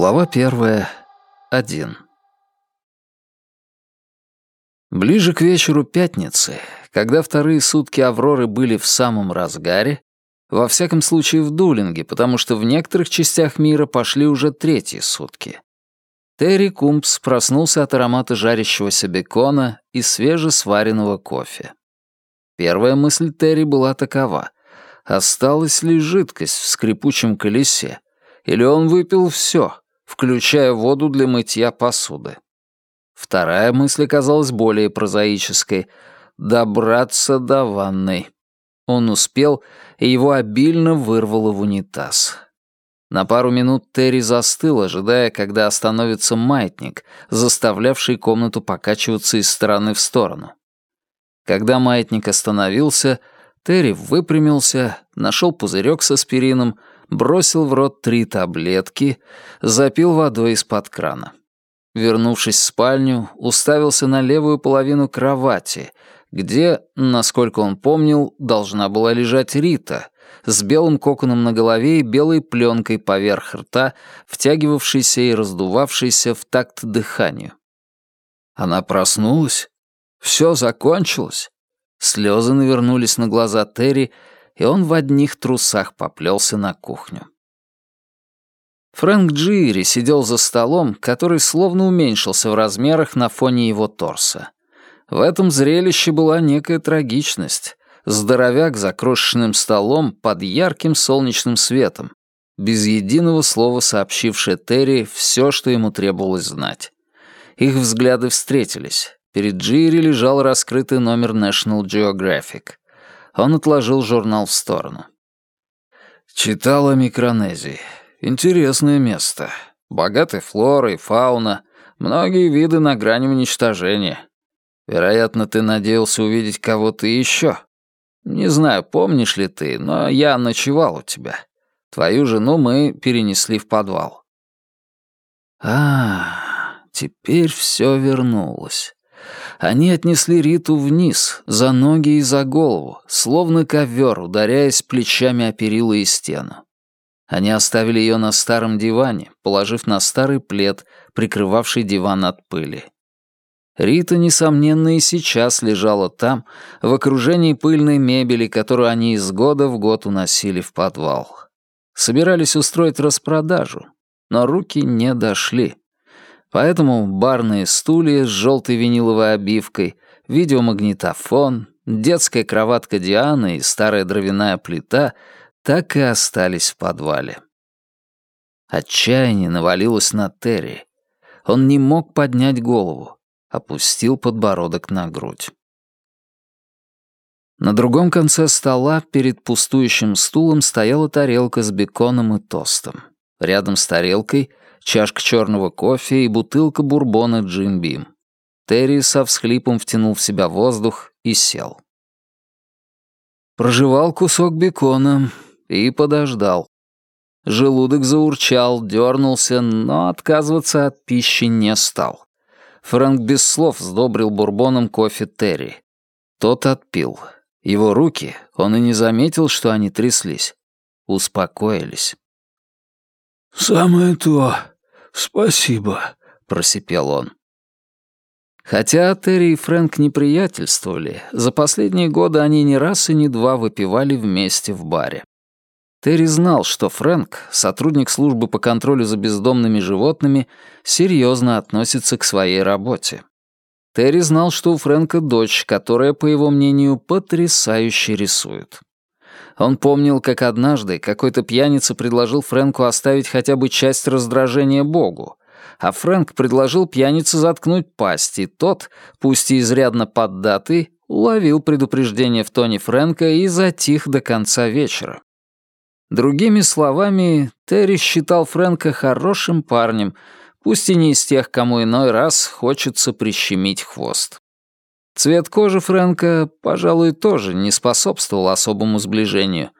Глава первая. Один. Ближе к вечеру пятницы, когда вторые сутки Авроры были в самом разгаре, во всяком случае в Дулинге, потому что в некоторых частях мира пошли уже третьи сутки. Терри Кумпс проснулся от аромата жарящегося бекона и свежесваренного кофе. Первая мысль Терри была такова. Осталась ли жидкость в скрипучем колесе? Или он выпил все, включая воду для мытья посуды? Вторая мысль оказалась более прозаической — добраться до ванной. Он успел, и его обильно вырвало в унитаз. На пару минут Терри застыл, ожидая, когда остановится маятник, заставлявший комнату покачиваться из стороны в сторону. Когда маятник остановился, Терри выпрямился, нашел пузырек с аспирином, бросил в рот три таблетки, запил водой из-под крана. Вернувшись в спальню, уставился на левую половину кровати, где, насколько он помнил, должна была лежать Рита, с белым коконом на голове и белой пленкой поверх рта, втягивавшейся и раздувавшейся в такт дыханию. Она проснулась? Все закончилось? Слезы навернулись на глаза Терри, и он в одних трусах поплелся на кухню. Фрэнк Джири сидел за столом, который словно уменьшился в размерах на фоне его торса. В этом зрелище была некая трагичность. Здоровяк за крошечным столом под ярким солнечным светом, без единого слова сообщивший Терри все, что ему требовалось знать. Их взгляды встретились. Перед Джири лежал раскрытый номер National Geographic. Он отложил журнал в сторону. «Читал о Микронезии. Интересное место. Богатая флора и фауна. Многие виды на грани уничтожения. Вероятно, ты надеялся увидеть кого-то еще. Не знаю, помнишь ли ты, но я ночевал у тебя. Твою жену мы перенесли в подвал». «А, теперь все вернулось». Они отнесли Риту вниз, за ноги и за голову, словно ковер, ударяясь плечами о перила и стену. Они оставили ее на старом диване, положив на старый плед, прикрывавший диван от пыли. Рита, несомненно, и сейчас лежала там, в окружении пыльной мебели, которую они из года в год уносили в подвал. Собирались устроить распродажу, но руки не дошли. Поэтому барные стулья с желтой виниловой обивкой, видеомагнитофон, детская кроватка Дианы и старая дровяная плита так и остались в подвале. Отчаяние навалилось на Терри. Он не мог поднять голову, опустил подбородок на грудь. На другом конце стола перед пустующим стулом стояла тарелка с беконом и тостом. Рядом с тарелкой чашка черного кофе и бутылка бурбона Джим Бим. Терри со всхлипом втянул в себя воздух и сел. Прожевал кусок бекона и подождал. Желудок заурчал, дернулся, но отказываться от пищи не стал. Фрэнк без слов сдобрил бурбоном кофе Терри. Тот отпил. Его руки, он и не заметил, что они тряслись, успокоились. «Самое то. Спасибо», — просипел он. Хотя Терри и Фрэнк не приятельствовали, за последние годы они не раз и не два выпивали вместе в баре. Терри знал, что Фрэнк, сотрудник службы по контролю за бездомными животными, серьезно относится к своей работе. Терри знал, что у Фрэнка дочь, которая, по его мнению, потрясающе рисует. Он помнил, как однажды какой-то пьяница предложил Фрэнку оставить хотя бы часть раздражения Богу, а Фрэнк предложил пьянице заткнуть пасть, и тот, пусть и изрядно поддатый, уловил предупреждение в тоне Фрэнка и затих до конца вечера. Другими словами, Терри считал Фрэнка хорошим парнем, пусть и не из тех, кому иной раз хочется прищемить хвост. Цвет кожи Фрэнка, пожалуй, тоже не способствовал особому сближению.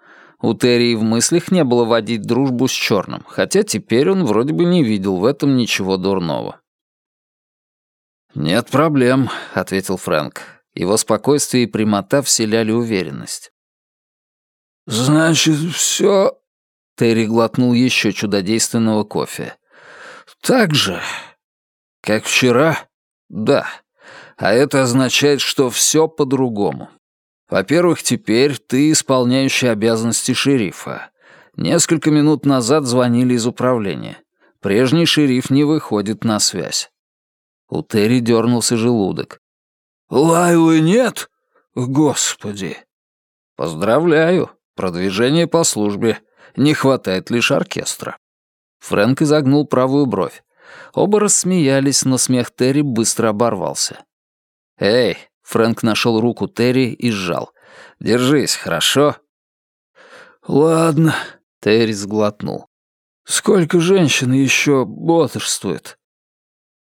У Терри в мыслях не было водить дружбу с черным, хотя теперь он вроде бы не видел в этом ничего дурного. «Нет проблем», — ответил Фрэнк. Его спокойствие и прямота вселяли уверенность. «Значит, все...» Терри глотнул еще чудодейственного кофе. Так же, как вчера? Да. А это означает, что все по-другому. Во-первых, теперь ты исполняющий обязанности шерифа. Несколько минут назад звонили из управления. Прежний шериф не выходит на связь. У Терри дернулся желудок. «Лайлы нет? Господи!» «Поздравляю. Продвижение по службе. Не хватает лишь оркестра». Фрэнк изогнул правую бровь. Оба рассмеялись, но смех Терри быстро оборвался. «Эй!» — Фрэнк нашел руку Терри и сжал. «Держись, хорошо?» «Ладно», — Терри сглотнул. «Сколько женщин еще бодрствует?»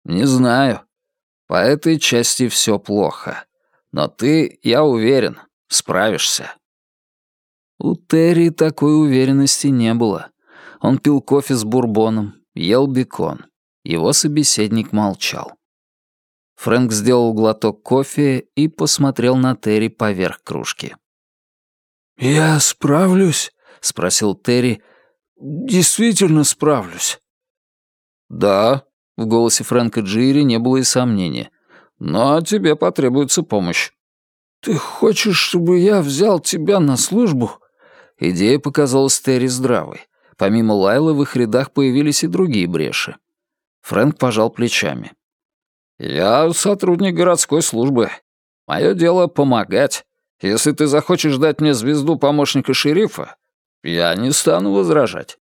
«Не знаю. По этой части все плохо. Но ты, я уверен, справишься». У Терри такой уверенности не было. Он пил кофе с бурбоном, ел бекон. Его собеседник молчал. Фрэнк сделал глоток кофе и посмотрел на Терри поверх кружки. «Я справлюсь?» — спросил Терри. «Действительно справлюсь?» «Да», — в голосе Фрэнка Джири не было и сомнения. «Но тебе потребуется помощь». «Ты хочешь, чтобы я взял тебя на службу?» Идея показалась Терри здравой. Помимо Лайлы в их рядах появились и другие бреши. Фрэнк пожал плечами. «Я сотрудник городской службы. Мое дело — помогать. Если ты захочешь дать мне звезду помощника шерифа, я не стану возражать».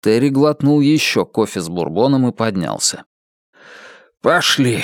Терри глотнул еще кофе с бурбоном и поднялся. «Пошли.